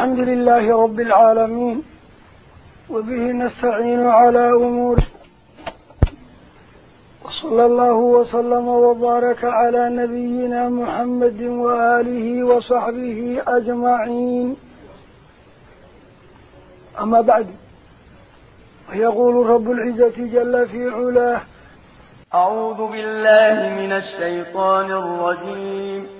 الحمد لله رب العالمين وبه نستعين على أمور. وصلى الله وسلم وبارك على نبينا محمد وآله وصحبه أجمعين. أما بعد ويقول رب العزة جل في علاه أعوذ بالله من الشيطان الرجيم.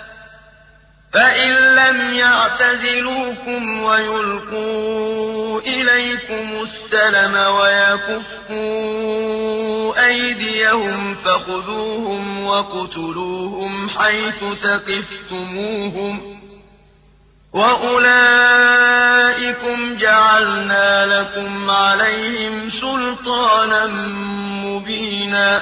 فإن لم يعتزلوكم ويلقوا إليكم السلم ويكفوا أيديهم فخذوهم وقتلوهم حيث ثقفتموهم وأولئكم جعلنا لكم عليهم سلطانا مبينا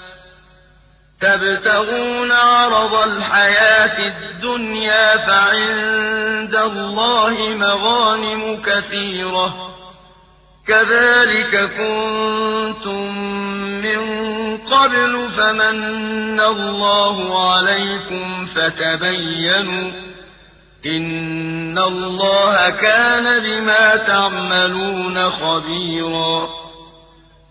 تبتغون عرض الحياة الدنيا فعند الله مغانم كثيرة. كذلك كنتم من قبل فمن الله عليكم فتبينوا إن الله كان بما تعملون خبيرا.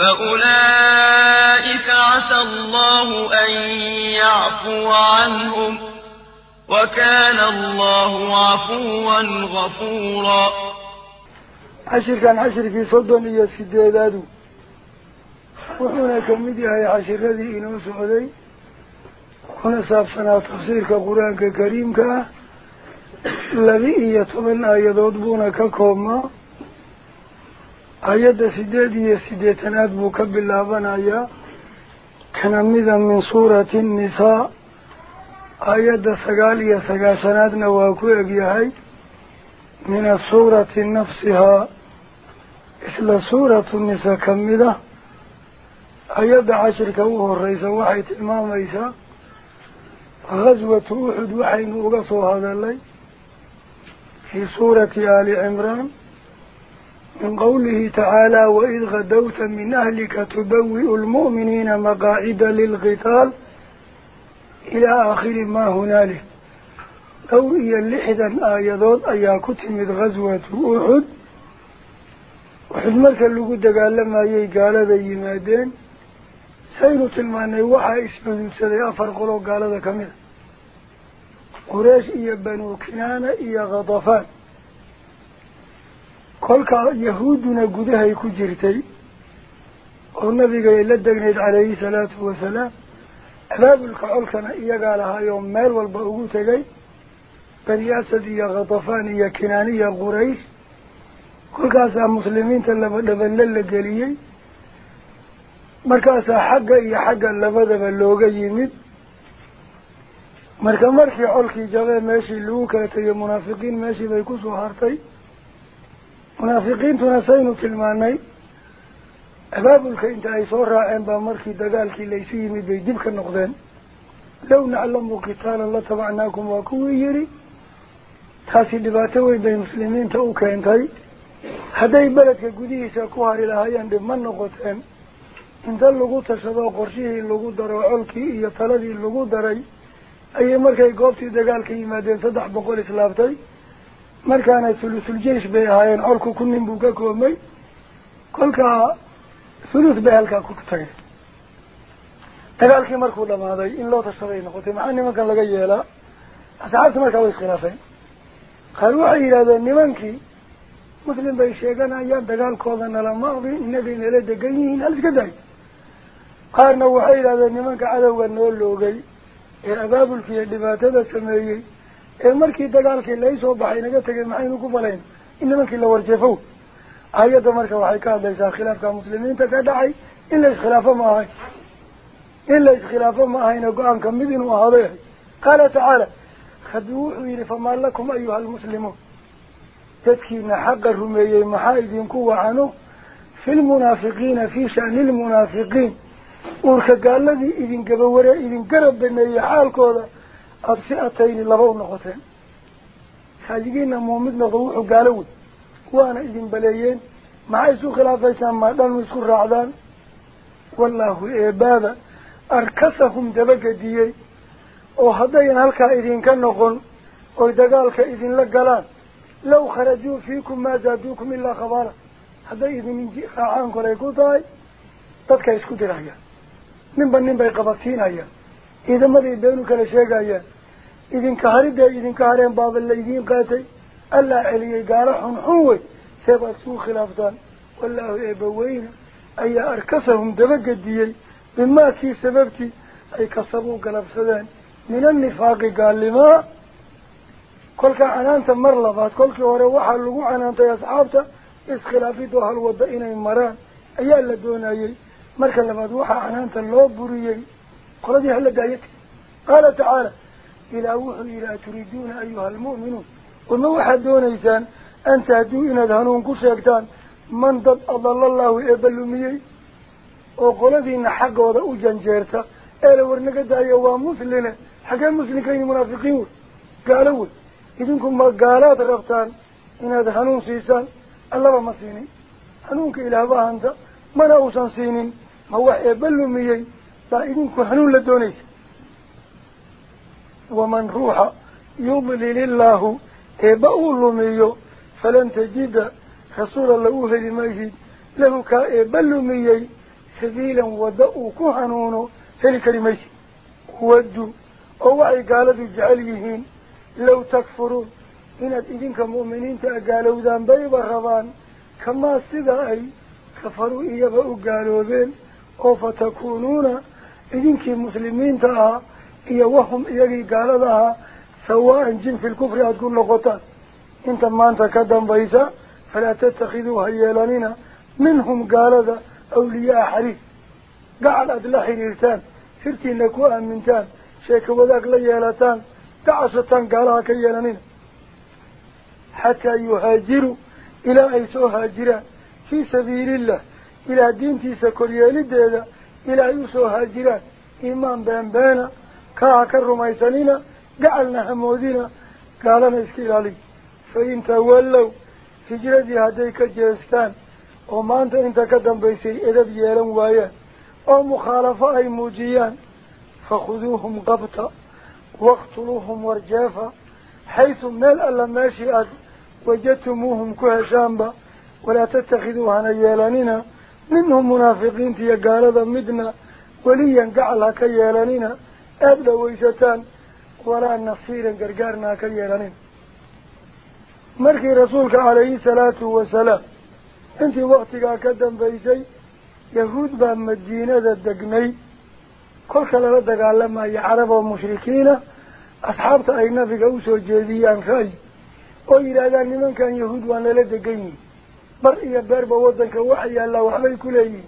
فأولئك عسى الله أن يعفو عنهم وكان الله عفوا غفورا. عشر كان عشر في صدن إيا السدادات وحونا كمدي هاي عشر الذي إنو سعودي. هنا سابسنا تفسير كقرآن كريم كا. الذي إيا طمن آيات ككوما. Iyo siddeetanaad buu ka bilaabanayaa kana mida min suurati annisaa ayadda sagaal iyo sagaashanaadna waa ku egyahay min asuurati nafsihaa isla suuratu nisa ka mid ah ayadda cashirka u horeysa waxay tilmaamaysaa ghaswatu uxud waxaynu uga soo hadalay fii suurati aali cimraan من قوله تعالى وإذ غدوت من أهلك تبوئ المؤمنين مقاعد للقتال إلى آخر ما هنالك أو إيا اللحدا آيادات أيا كتمت غزوة أحد. وحد مركا لقود قال لما يي قال ذا يمادين سيرو تلماني وحا اسمه سيدي أفرقلو قال ذا كمل قريش إيا بنو كنانة إيا غضفان. Nabiga ay la degnayd calayhi salaatu wasalaam abaabulka colkana iyagaa lahaayoo meel walba ugu tegay bani asad iyo khatafaan iyo kinaaniya quraysh kolkaasaa muslimiinta laba dhabanle la geliyey markaasaa xagga iyo xagga labadaba looga yimid marka markii colkii jabee meeshii lagu kala tegay munaafiqiin meeshii bay kusoo hartay baa markii dagaalkii laysu yimid bay dib ka noqdeen low naclamu kitaalan la tabacnaakum waa kuwii yidhi taasi dhibaato weyn bay muslimiinta u keentay hadday beledka gudihiisa ku hari lahaayeen dhib ma noqoteen inta lagu tashado qorshihii lagu daro colkii iyo taladii lagu daray ayay markay goobtii dagaalka yimaadeen saddex boqol islaabtay jeish bay ahaayeen colku ku nin buu ka koobmay kolkaa ثلث بهالكا كتغي dagaalkii markuu dhamaaday in loo tashaday noqotay maxaa nimankan laga yeelaa asxaabta markaa way iskhilaafeen qaar waxay yidhahdeen nimankii muslim bay sheeganayaan dagaalkooda nala maaqdin inagay nala degan yihiin hal iska daay qaarna waxay yidhahdeen nimanka cadowga noo loogay ee abaabulka iyo dhibaatada sameeyey المركي دقارك اللي يسوى بحي معي المحين وكفلين إنما كي لو ارجفوه آية دمرك وحيكا ليس خلافة المسلمين تتدعي إلا إش خلافة معاي إلا إش خلافة معاي نقعان كمبين وهذا قال تعالى خدوحوا إلي فما لكم أيها المسلمون تتكين حق الرمي محايدين ينكو عنه في المنافقين في شأن المنافقين ورخ قال الذي إذن قبوري إذن قرب بنا يحال كوذا muumid noqdo wuxuu gaalo wey waana idin baleeyeen maxay isu khilaafaysaan maa dhanu isku raacdaan wallaahu eebaaba arkasahum dabagadiyey oo haddayan halkaa idinka noqon oy dagaalka idinla galaan law kharajuu fiikum maa zaaduukum ilaa khabaala hadday idin raacaan kolay ku tahay dadka isku dirayaan ninba nin bay qabadsiinayaan ciidamaday beenu kala sheegayaan idinka haridday idinka hareen baaba laydiin qaatay allaa celiyey gaalo xunxun wey seeb aada isuu khilaaftaan wallaahu eebaweyne ayaa arkasahum dabagadiyey bimaa kii sababtii ay kasabuu galabsadeen min annifaaqi gaalnimaa kolkaa canaanta mar labaad kolkii hore waxaa lagu canaantay asxaabta iskhilaafidoo hal wadda inay maraan ayaa la doonayey marka labaad waxaa canaanta loo buriyey قلتها لقايت قال تعالى إلى وحي لا تريدون أيها المؤمنون. قلنا واحد دون إيسان أن تهدوئنا ذهنون كشاكتان من ضد أضل الله إبل ميي؟ وقلت إن حق وضع جنجيرتا إلا إيه ورنك دايوا مسلنا حقا مسلكين منافقين. قالوا إذنكم ما قالات غفتان إن ذهنون سيسان. الله ما سيني. هنونك إلى باهنزا من أوسان سيني؟ ما واحد إبل ميي. فإذن كحنون لدونيس. ومن روح يضلل الله إبأوا اللوميو فلن تجد خسول الله لما يجد له كإبأ اللوميي سبيلا ودأوا كحنونو فلك لما يجد أو أوعي قالت جعليهين لو تكفروا إن إذن كمؤمنين تأقالوا ذان بيب الرضان كما صدعي كفروا إيبأوا قالوا ذين أو فتكونون idinkii muslimiinta ahaa iyo wahum iyagii gaalada ahaa sawaa-an jin fi lkufri aada ku noqotaan inta maanta ka dambaysa falaa tattakhiduu ha yeelanina minhum gaalada awliyaa xariif gacal aada la xiriirtaan sirtiina ku aamintaan sheeko wadaag la yeelataan gacashataan gaalaha ka yeelanina xataa yuhaajiruu ilaa ay soo haajiraan fii sabiilillah ilaah diintiisa koryeelideeda إلى يسو هاجرة. إمام بين بينا. كاك الرميسانين قعلنا حمودين قالنا إسكيلالي. فإن تولوا هجرة هاديك جيستان. وما أنت إنت قدم بيسي. إذا بيالاً وايا. أو مخالفة أي موجيان. فخذوهم قبطة واقتلوهم ورجافة. حيث مال ألا ماشي أد. وجدتموهم كهشامبا. ولا تتخذوها نيالانينا midna weliyan gacal ha ka yeelanina aada dhawaysataan walaa nasiiran gargaarna ha ka yeelanina markii rasuulka calayhi salaatu wasalaam intii waktigaa ka dambaysay yahuud baa madiinada degnay kolka lala dagaalamayo carab oo mushrikiina asxaabta ay nabiga usoo jeediyaan ra'yi oo yidhaahdaan nimankan yahuud waa nala degan yihin بر إيا بار بوضنك وحيا الله وحبي كليين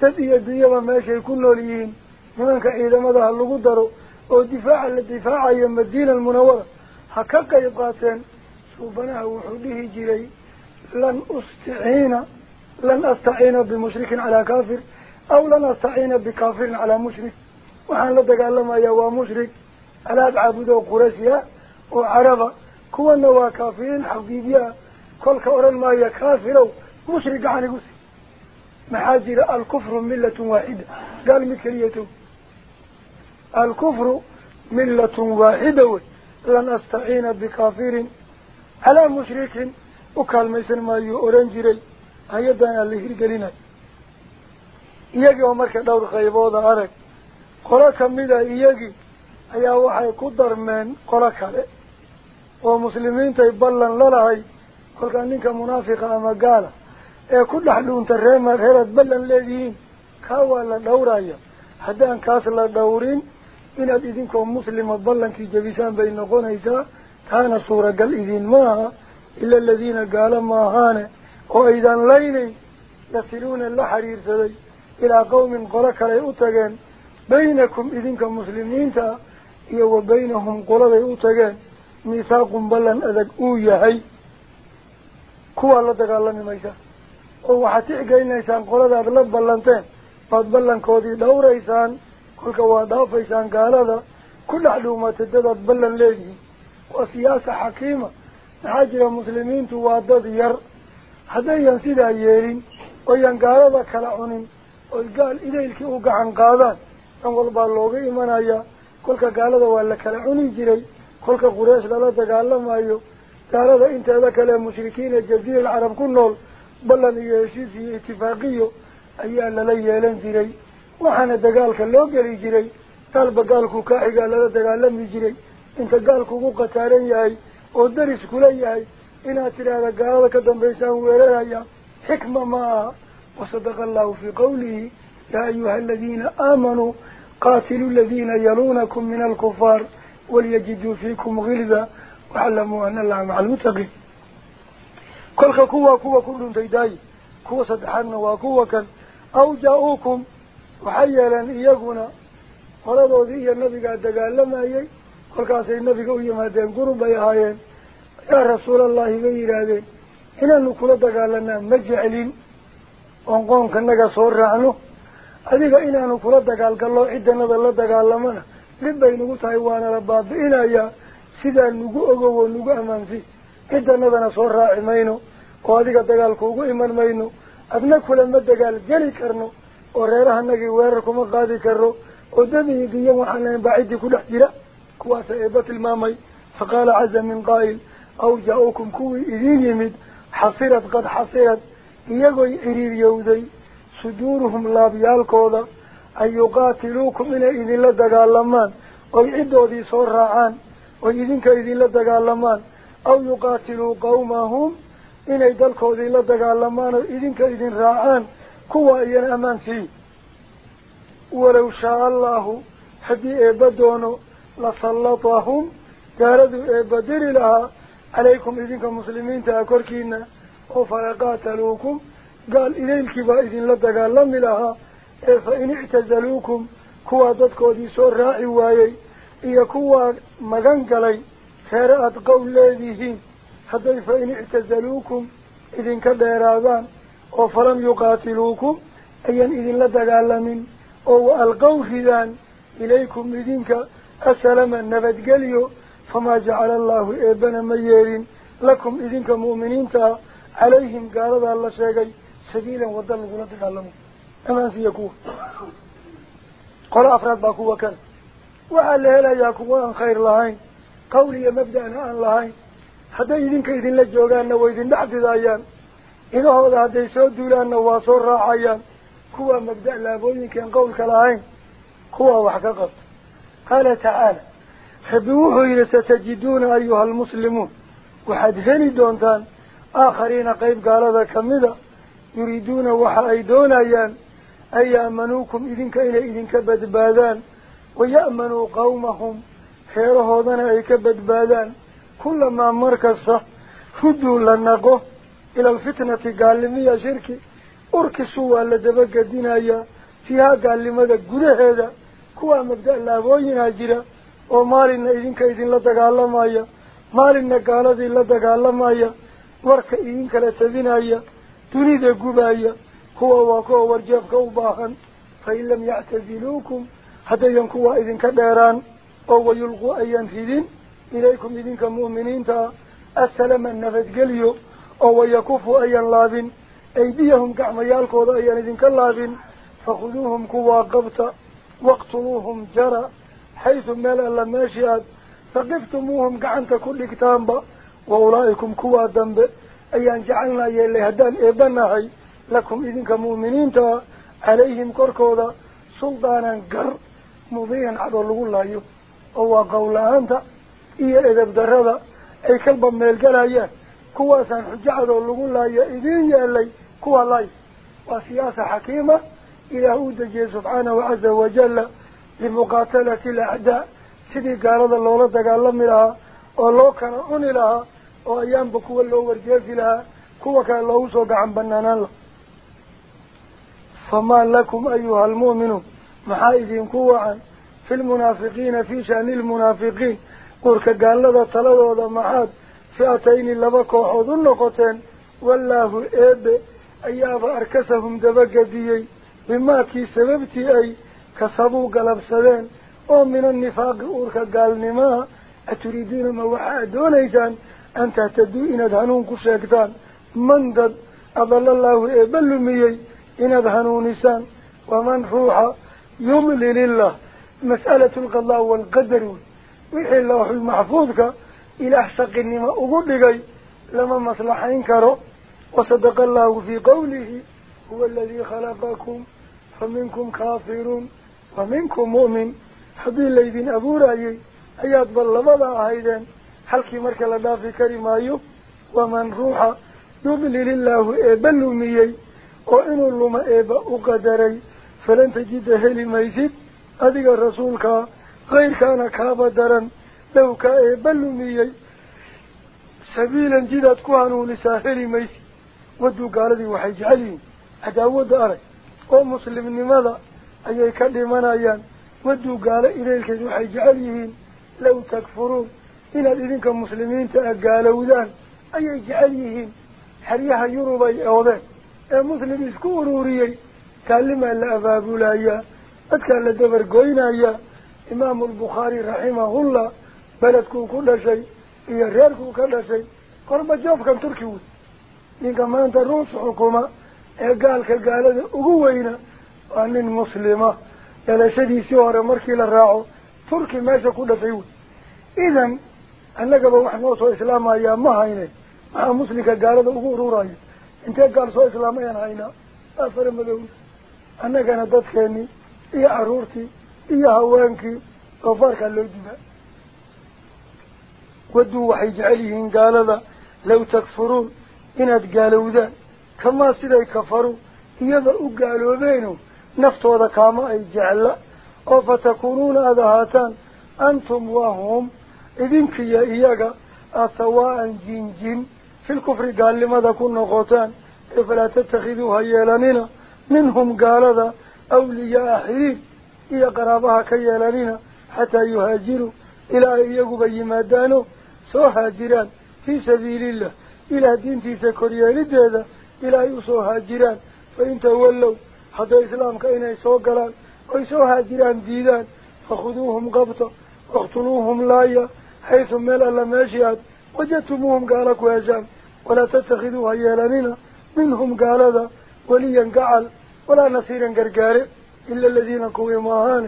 تد إيا ديما ماشي كنوليين منك إذا ماذا اللي قدروا ودفاع للدفاع يم الدين المنورة حكاك يبقاتين سبناه وحبه جلي لن أستعين لن أستعين بمشرك على كافر أو لن أستعين بكافر على مشرك وحان لدك ألما يوى مشرك على أبعابده قرسيا وعربا كوانا وكافرين حقيقيا igu si maxaa jira alkufru millatun waaxida gaal mid keliyato alkufru millatun waaxida wey lan astaciina bikaafirin calaa mushrikin u kaalmaysan maayuu odhan jiray hay-addan aan la hirgelinayo iyagii oo marka dhowr qaybooda arag qolo kamida iyagii ayaa waxay ku darmeen qolo kale oo muslimiintay ballan lalahay ninka munaafiqa ama gaala ee ku dhex dhuunta reema reeraad ballan leedihiin kaa waa la dhowraya haddaan kaas la dhowrin inaad idinkoo muslima ballankii jebisaan bay noqonaysaa taana suuragal idin maaha ila aladiina gaalo maahaane oo aydan laynayn yasiluuna la xiriirsaday ilaa qawmin qolo kaley u tageen baynakum idinka muslimiinta iyo wa baynahum qoladay u tageen miisaaqun ballan adag uu yahay kuwaa la dagaalami maysa oo waxaad tixgelinaysaan qoladaad la ballanteen baad ballankoodii dhowraysaan kolka waa dhaafaysaan gaalada ku dhex dhuumatay dadaad ballan leedihiin waa siyaasa xakiima maxaa jira muslimiintu waa dad yar haddayan sidaa yeelin oyan gaalada kala cunin oy gaal idaylkii u gacan qaadaan dhan walbaa looga imanayaa kolka gaalada waa la kala cuni jiray kolka qureesh lala dagaalamayo تارده انت ذاك المشركين الجزيرة العرب كنول بلن يشيسي اتفاقية ايان لليالان جري. وحنا دقالك اللو جري جري طالب قالكو كاحقا دقال لم يجري. إنت قالكو قوقة تارين ياهي ودرس كلي ياهي أنا ترى قالك دنبيسان ويرانا يا. حكمة ما. وصدق الله في قوله يا أيها الذين آمنوا قاتلوا الذين يلونكم من الكفار وليجدوا فيكم غلذة waclamuu ana allaha maca almuttaqiin kolka kuwaa kuwa ku dhuntay daayi kuwa saddexaadna waa kuwa kan aw jaa-uukum waxay yeeleen iyaguna qoladoodii iyo nabigaa dagaalamayay kolkaasay nabiga u yimaadeen gurub bay ahaayeen yaa rasuulallahi bay yidhaahdeen inaanu kula dagaalanaa ma jeclin oon qoonkanaga soo raacno adiga inaanu kula dagaalgallo ciddanada la dagaalamana dhib bay nagu tahay waana la baabi'inayaa sidaa nagu ogow oo nagu ammaansi ciddanadana soo raaci mayno oo adiga dagaalka ugu iman mayno adna kulama dagaal geli karno oo reerahanagii weerar kuma qaadi karno oo dadiidiyan waxaan lahayn baa ciddii ku dhex jira kuwaasa eeba tilmaamay faqaala caza min qaa'il aw jaa-ukum kuwii idiin yimid xasirad qad xasirad iyagoy ciriiryowday suduuruhum laabyaalkooda an yuqaatiluukum inay idinla dagaalamaan oy ciddoodii soo raacaan qawmahum inay dalkoodii la dagaalamaan oo idinka idin raacaan kuwa iyana ammaan siiy walow shaaa allahu haddii eebba doono lasallatahum gaaladuu eebba diri lahaa calaykum idinka muslimiinta ah korkiina oo falaqaataluukum gaal idaylkii baa idinla dagaalami lahaa ee fa in ictazaluukum kuwaa dadkoodii soo raaci waayey يكوى مغنقلي خيرات قول لذيهين حتي فإن اعتزلوكم إذن كالديرابان وفلم يقاتلوكم أيان إذن لدقالمين أو ألقوا فيذان إليكم إذنك أسلم النبت قليو فما جعل الله إبن ميالين لكم إذنك مؤمنين تا عليهم قال الله شيئا سبيلا ودلوا لتقالمين أمان سيكوه قال أفراد باكوه كان وعلى هلا يا كوان خير لهين قولي مبدأنا عن لهين حتى إذن كإذن لجوغان وإذن دعف دايان إذا هو ذا ديسو دولان واصور راعيان. كوا مبدأ لا لابوين كان قولك لهين كوا وحققت قال تعالى خذوه إلى ستجدون أيها المسلمون. وحد هني دونتان آخرين قيب قال ذا كمذا. يريدون وحايدون أيام أي أمنوكم إذن كإذن كبد باذان reerahoodana ay ka badbaadaan kulamaa mar kasta rudduu la naqo ila alfitnati gaalimiya shirki urkisu waa la dabagedinayaa fiihaa gaalnimada gudaheeda kuwaa mabda' laabooyinaa jira oo maalinna idinka idinla dagaalamaya maalinna gaaladii la dagaalamaya warka idin kala tabinaya dunida gubaya kuwa waa kuwa warjeebka u baahan fain lam yactaziluukum حتى ينكوا إذن كبيران أو يلقوا أيان هذين إليكم إذن كمؤمنين السلام النفذ قليو أو يكفوا أيان لابن أيديهم كعميالك وضع أيان إذن كاللابن فخذوهم كوا قبطة واقتلوهم جرى حيث ملا لماشياد فقفتموهم قعنت كل كتابة وأولئكم كوا دنب أيان جعلنا يلي هدان إبنهي لكم إذن كمؤمنين عليهم كركوضة سلطانا قرر مضيا عدو لغو هو قول أنت إيا إذا بدرد أي كلبا ميلقلايا كواسا حجة عدو لغو لايو إذين يالي كوا لاي وسياسة حكيمة إلى هود سبحانه عز وجل لمقاتلة الأعداء سيدي قال الله دقال لها ولو كان أني لها وأيام بكوا اللو ورجيز لها كوا كان الله سوق عن بنانا الله فما لكم أيها المؤمنون المنافقين في شأن المنافقين قرك قال لذا تلوى ذا محاد فئتين لبكوا حوض نقطين والله إيب أياب أركسهم دبقديي بما كي سببتي أي كسبوا قلب سدين ومن النفاق أورك قال نما أتريدون ما وحا دونيسان أن تهتدوا إن أدهنون كشاكتان من قد أضل الله إبل ميي إن أدهنون نسان ومن روح يملل الله مسألة القضاء والقدر. وحي الله المحفوظك إلى أحسق النما أقول لما مصلحين كرو وصدق الله في قوله هو الذي خلقكم فمنكم كافرون ومنكم مؤمن. الليذين أبو رأيي أيات بلبضا أيضا حلقي مركا لدافي كريمايو ومن روح. يضلل الله إبلو ميي وإنو اللهم إبا أقدري. فلن تجد هلي ميسيد أدق الرسولك غير كان كابدرا لو كإبلو ميي سبيلا جدد كوانو لساهلي ميسيد ودو قالدي وحي جعلين عداود أري. ومسلم لماذا؟ أي يكلمنا أيان ودو قال إليك وحي جعليهين لو تكفرون. إن إذنك مسلمين تأقالوا ذان أي جعليهين حريها يربي أوضان. المسلم كلمة لأباب لايا أتكال لدبر قوينا يا إمام البخاري رحمه الله بلدكم كل شيء إيا ريالكم كل شيء قرب جوف كان تركي ruus xukuma ee gaalka gaalada ugu weyna waa nin muslima dhalashadiisii hore markii la raaco turki meesha ku dhashay wey idan annagaba wax noo soo islaamayaa ma hayne maxaa muslimka gaalada ugu ururayo intee gaal soo islaamayaan haynaa waa fara madowna annagana dadkeenii iyo caruurtii iyo haweenkii doofaarkaa loo dibaa waduu waxay jecel yihiin gaalada law takfuruun inaad gaalowdaan kamaa siday kafaruu iyada u gaaloobeeno naftooda kaama ay jecla oo fatakuunuuna aada ahaataan antum wahum idinkiyo iyaga aada sawaa'an jinjin filkufri gaalnimada ku noqotaan ee falaa tattakhiduu ha yeelanina minhum gaalada awliyaa xiriir iyo qaraabaha ka yeelanina xataa yuhaajiruu ilaa ay iyaguba yimaadaano soo haajiraan fii sabiiliillah إلى دينتي سكريالي ديدا إلى يوسو هاجران. فإن تولوا حتى إسلام كأين يسوقلان ويسو هاجران ديدان فخذوهم قبطة واقتلوهم لايا حيث ميل ألا وجدتموهم قالك ويجان ولا تتخذوا هيالانين. منهم قال هذا وليا قعل ولا نصيرا قرقار إلا الذين قوي ماهان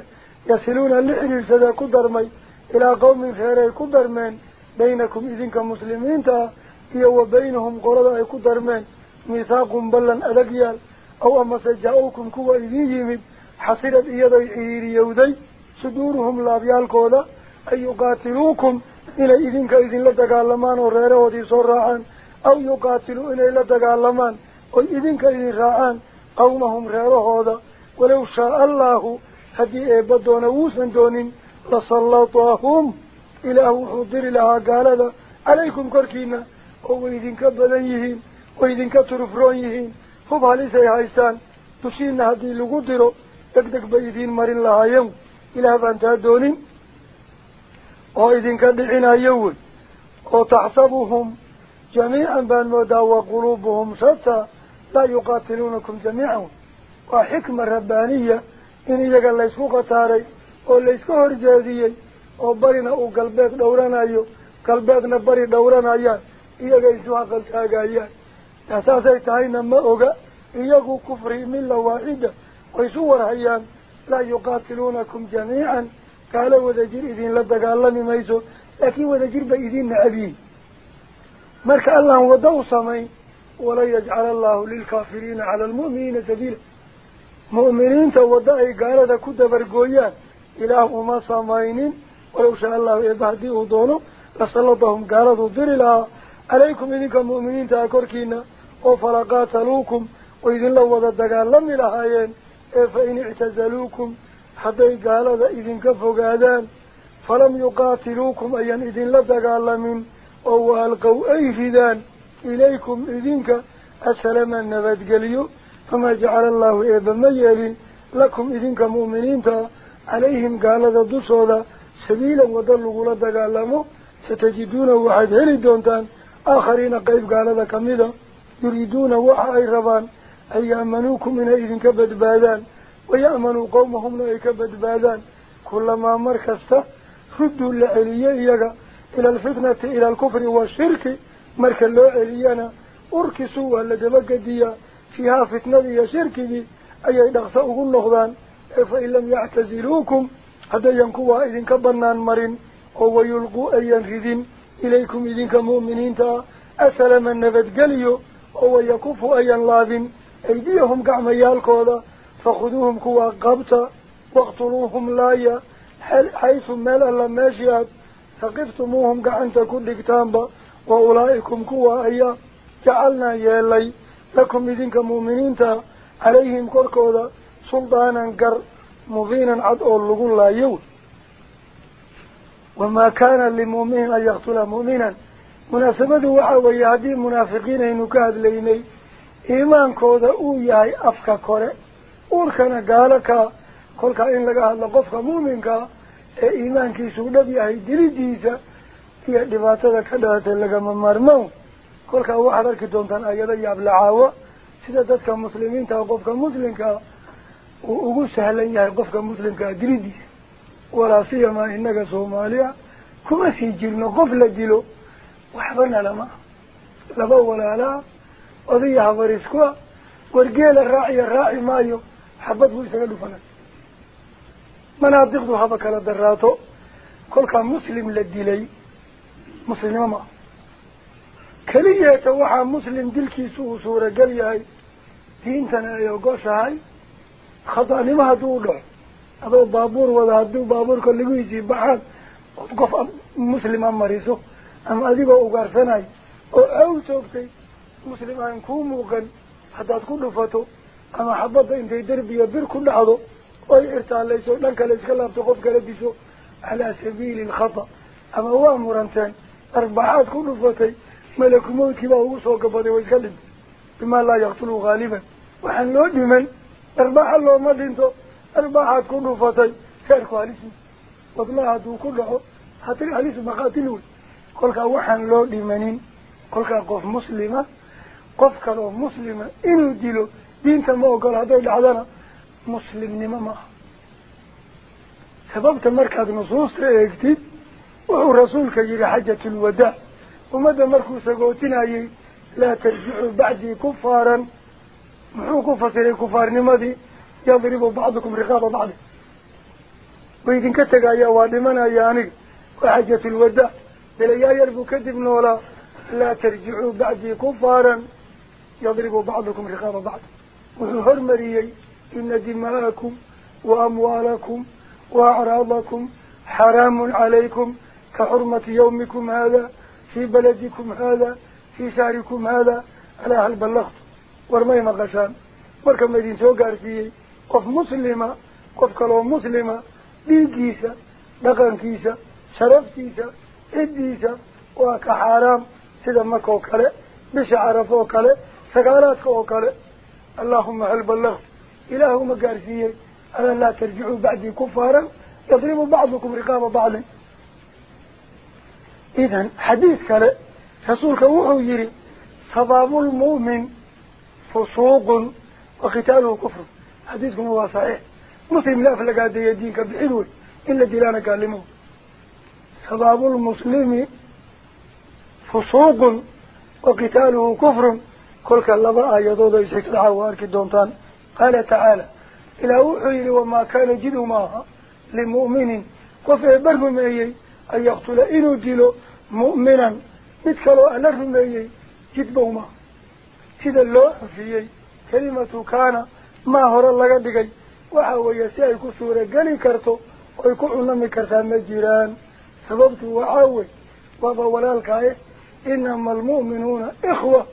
يصلون اللحر السدى قدرمي إلى قوم خيري قدرمين بينكم إذن كمسلمين تا هي وبينهم قرضاء قدرمين ميثاق بلا أدقيال أو أما سجاؤكم كوى إذيهم حصلت إيضي إيري يودي صدورهم لابيال قولا أن يقاتلوكم إلى إذن كإذن لدقال لمان وريرة ودي صرعان أو يقاتلوا إلى إلى دقال لمان. قل إذن كان غاءان قومهم غير هذا. ولو شاء الله هدي إيبا دون ووسن دونين لصلاطهم إلى أحضر لها قال هذا عليكم كركينا. أو إذن كبدنيهين وإذن كترفرونيهين. ليس يا سيحايستان. تسين هدي لقدروا تكتك بإذن مرين لها يوم. إلى فانتا دونين وإذن كدعنا يوم وتحسبهم جميعا بأن مدى وقلوبهم شتى. Laa yuqaatiluunakum jamiican waa xikma rabbaaniya in iyaga laysku qataaray oo layska horjeediyey oo barina uu galbeed dhowranayo galbeedna bari dhowranayaan iyaga isu aqal taagayaan saasay tahayna ma oga iyagu kufri milla waaxida way isu warhayaan laa yuqaatiluunakum jamiican kaala wadajir idinla dagaalami mayso laakiin wadajir bay idin necab yihin marka allahan ولا يجعل الله للكافرين على المؤمنين سبيلا. مؤمنين تودع قال ذا كدبر قويا إله ما صامينين ولو شاء الله يبهدي أدونه لسلطهم قال ذو الله عليكم إذنك المؤمنين تأكركين. وفلا قاتلوكم وإذن الله وضد قال لم لهايين فإن اعتزلوكم. حتى قال ذا إذن قادان فلم يقاتلوكم. أيان إذن لدقال من أو ألقوا أي فدان. إليكم إذنك السلام النبات قليو فما جعل الله إذا ميال لكم إذنك مؤمنين عليهم قال هذا دوسو سبيلا وضلوا قلت قال ستجدون واحد هلي دونتان آخرين قيب قال هذا كميدا يريدون واحد ربان أي أمنوكم من إذنك بدبادان ويأمنوا قومهم لأيك بدبادان كلما مركزت ردوا لعلية إلى الفتنة إلى الكفر والشرك مركا لو إليانا أركسوها لدبقة ديا فيها فتنة ديا شركة دي أي دغساؤه النهضان فإن لم يعتزلوكم هذا ينكوا إذن كبنان مرين أو يلقوا أي ينفذين إليكم إذن كمؤمنين تا أسلم النبت قليو أو يكفوا أي ينلاذين أيديهم قعم يالكوضا فخذوهم كوا قبطا واقتلوهم لايا حيث ملأ لما شياد ثقفتموهم قعنتكم لكتانبا ayaa jacalnaa yeelay lakum idinka mu'miniinta calayhim korkooda suldaanan gar mubiinan cad oo lagu laayo wamaa kaana limu'minin an yaqtula mu'minan munaasabadu waxaa weeye haddii munaafiqiin aynu ka hadlaynay iimaankooda uu yahay afka kore uurkana gaalo kaa kolkaa in laga hadlo qofka muuminkaa ee iimaankiisuu dhab yahay dilidiisa dhibaatada ka dhalatay lagama maarmaan kolkaa waxaad arki doontaan ayado yaablacaawa sida dadka muslimiinta qofka muslimkaa uu ugu sahlan yahay qofka muslimkaa dilidiisa walaa siyamaa innaga soomaaliya kuma sii jirno qof la dilo waxbana lama laba walaalaa odaya habariskuwa wargeela raaciya raaci maayo xabad buu isaga dhufanay manaadiqdu haba kala daraato kolkaa muslim la dilay muslimnimo maaha keliyeeta waxaa muslim dilkiisu uu suuragal yahay diintana ay ogoshahay khadaanimo hadduu u dhaco adoo baabuur wada hadduu baabuurka laguhiisii baxaan ood qof muslima mariso ama adigoo ugaarsanayo oo aw joogtay muslim aan kuu muuqan haddaad ku dhufato ama xabadda intay derbiya bir ku dhacdo oy irtaalayso dhan kale iska laabto qof kala diso calaa sabiili mawdkii baa ugu soo gabaday way iska dhintay bimaa laa yaqtulu haaliban waxaan loo dhiman arbaaxa looma dhinto arbaaxaad ku dhufatay seerku halismi wadnaha hadduu ku dhaco hatir halis maqaatil wey kolkaa waxaan loo dhimanin kolkaa qof muslima qof kaloo muslima inuu dilo diinta ma ogolo hadday dhacdana muslimnimo ma aha sababta markaad nusuusta وهو رسول كجير حجة الوداء ومدى مركوسة سقوتنا لا ترجعوا بعدي كفارا. محو كفر كفار نماذي يضرب بعضكم رقاب بعض. وإذا كتقى يا والمنا يا نك وحجة الوداء بل يا يربو كذب نولا لا ترجعوا بعدي كفارا. يضرب بعضكم رقاب بعض. وهر مريي إن دماءكم وأموالكم وأعراضكم حرام عليكم. كحرمة يومكم هذا في بلدكم هذا في شهركم هذا. على أهل بلغت؟ ورمي مغشان. مركب مدين سوقار فيه. قف مسلمة قف كلو مسلمة. دين كيسة نقان كيسة شرف كيسة إديسة وكا حرام. سيدا مكا وكالي بش عرف وكالي سقالاتك وكالي اللهم أهل بلغت؟ إلهما قار فيه. ألا لا ترجعوا بعدي كفارا. يضرب بعضكم رقاب بعضي إذا حديث كان رسولك وحو يري صباب المؤمن فسوق وقتاله كفر. حديث هو صحيح. مسلم لا فلقى دي دينك بحلوه إلا دلانا كلمه صباب المسلم فسوق وقتاله كفر. كل كاللبا آيادو دي سيكتل حوارك الدونتان قال تعالى إلى وحو يري وما كان جدو معها لمؤمن. وفي برهم أيه limu'minin qof eeba rumeeyey an yaktula inuu dilo mu'minan mid kaloo alla rumeeyey jidbow maaha sida loo xufiyey kelimatu kaana maa hore laga dhigay waxa weeye si ay ku suurageli karto oy ku cunami kartaa ma jiraan sababtu waxaa wey waaba walaalkaaye inama almu'minuuna ikhwa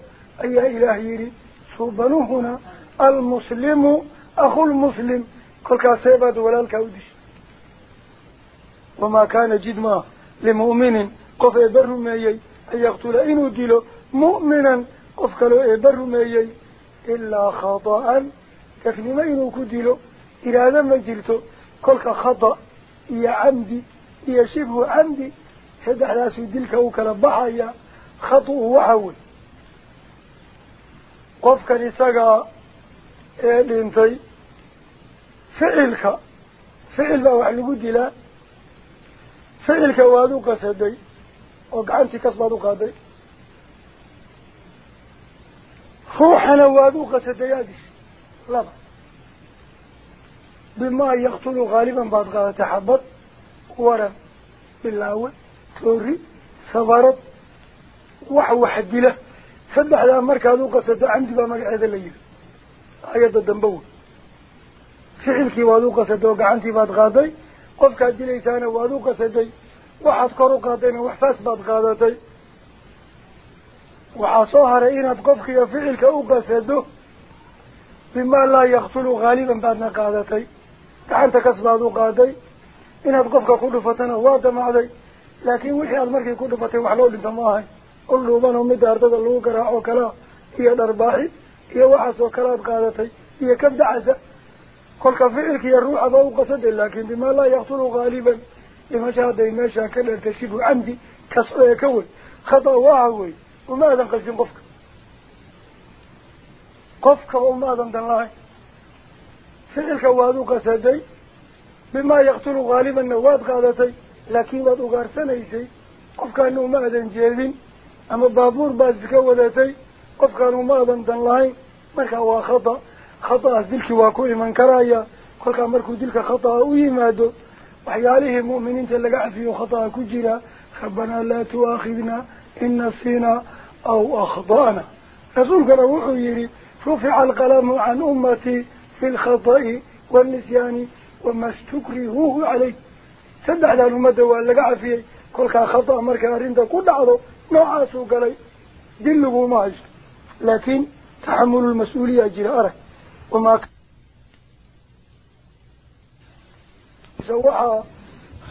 ayaa ilaah yidhi suubanuhuna almuslimu akhulmuslim kolkaasee baad walaalkaa u dishay وما كان جدما لمؤمن قف إبره ميي. أن يقتل إنه ديلو مؤمنا قف كلو إبره ميي. إلا خطا. كفن ما إنه كديلو. إلى هذا ما كل خطأ. يا عمدي. يا شبه عمدي. هذا على سيدلك وكلا بحايا. خطو وحول. قف كان يساقى. إيه لنتي فعلك. فعل بوحل قدلا فعلك وادوك سدي وقعنتي كسبادوك هذي روحنا وادوك سدي هذا لا. بما يقتل غالبا بعد غالة تحبط ورا بالأول توري سبارت وحو حدي له سدح لها مركادوك سدي عمدي بامك عيد الليل. عيد الدمبو فعلك وادوك سدي وقعنتي بعد غادي قفك دليسانا وادوك سجي وحد قروقا دينا وحفاس بادقاداتي وحاصوها رئينا بقفك يفعل كأوقا سيدو بما لا يقتل غالبا بادنا قاداتي تعانت كسبادو قاداتي إنا بقفك كل فتنا وادا معدي لكن وحي أدمرك كل فتنا وحلول دماهي قلوا بنا ومدى أرتد اللوكرا أوكلا هي الأرباحي هي وحاصو كلاب قاداتي هي كبدا عزق كل كفيل كي الروح ضو قصد لكن بما لا يقتل غالبا إما شهد إما شان كلا تشيب عندي كسر يكون خطا واعوي وما ذن قصدي قفك قفك وما ذن الله فعل كوادو قصدي بما يقتل غالبا نواد قادتي لكن ضو قرسنا يسي قفك أنه ما ذن جاذين أما بابور بازك ودتي قفك أنه ما ذن ما مركا خطأ خطأ ذلك واكو من كرايا. كل كان مركو ذلك خطأ ويمادو وحياله مؤمنين تلقى فيه خطا كجرا ربنا لا تواخذنا إن نسينا أو أخطأنا. رسول قال وحيري رفع القلم عن أمتي في الخطأ والنسيان وما استكرهوه عليه. سدع لأن أمتا وألقى فيه كل كان خطأ مركا رندا كل عضو نوعاسو قال دلقوا ماجد لكن تحمل المسؤولية جرارك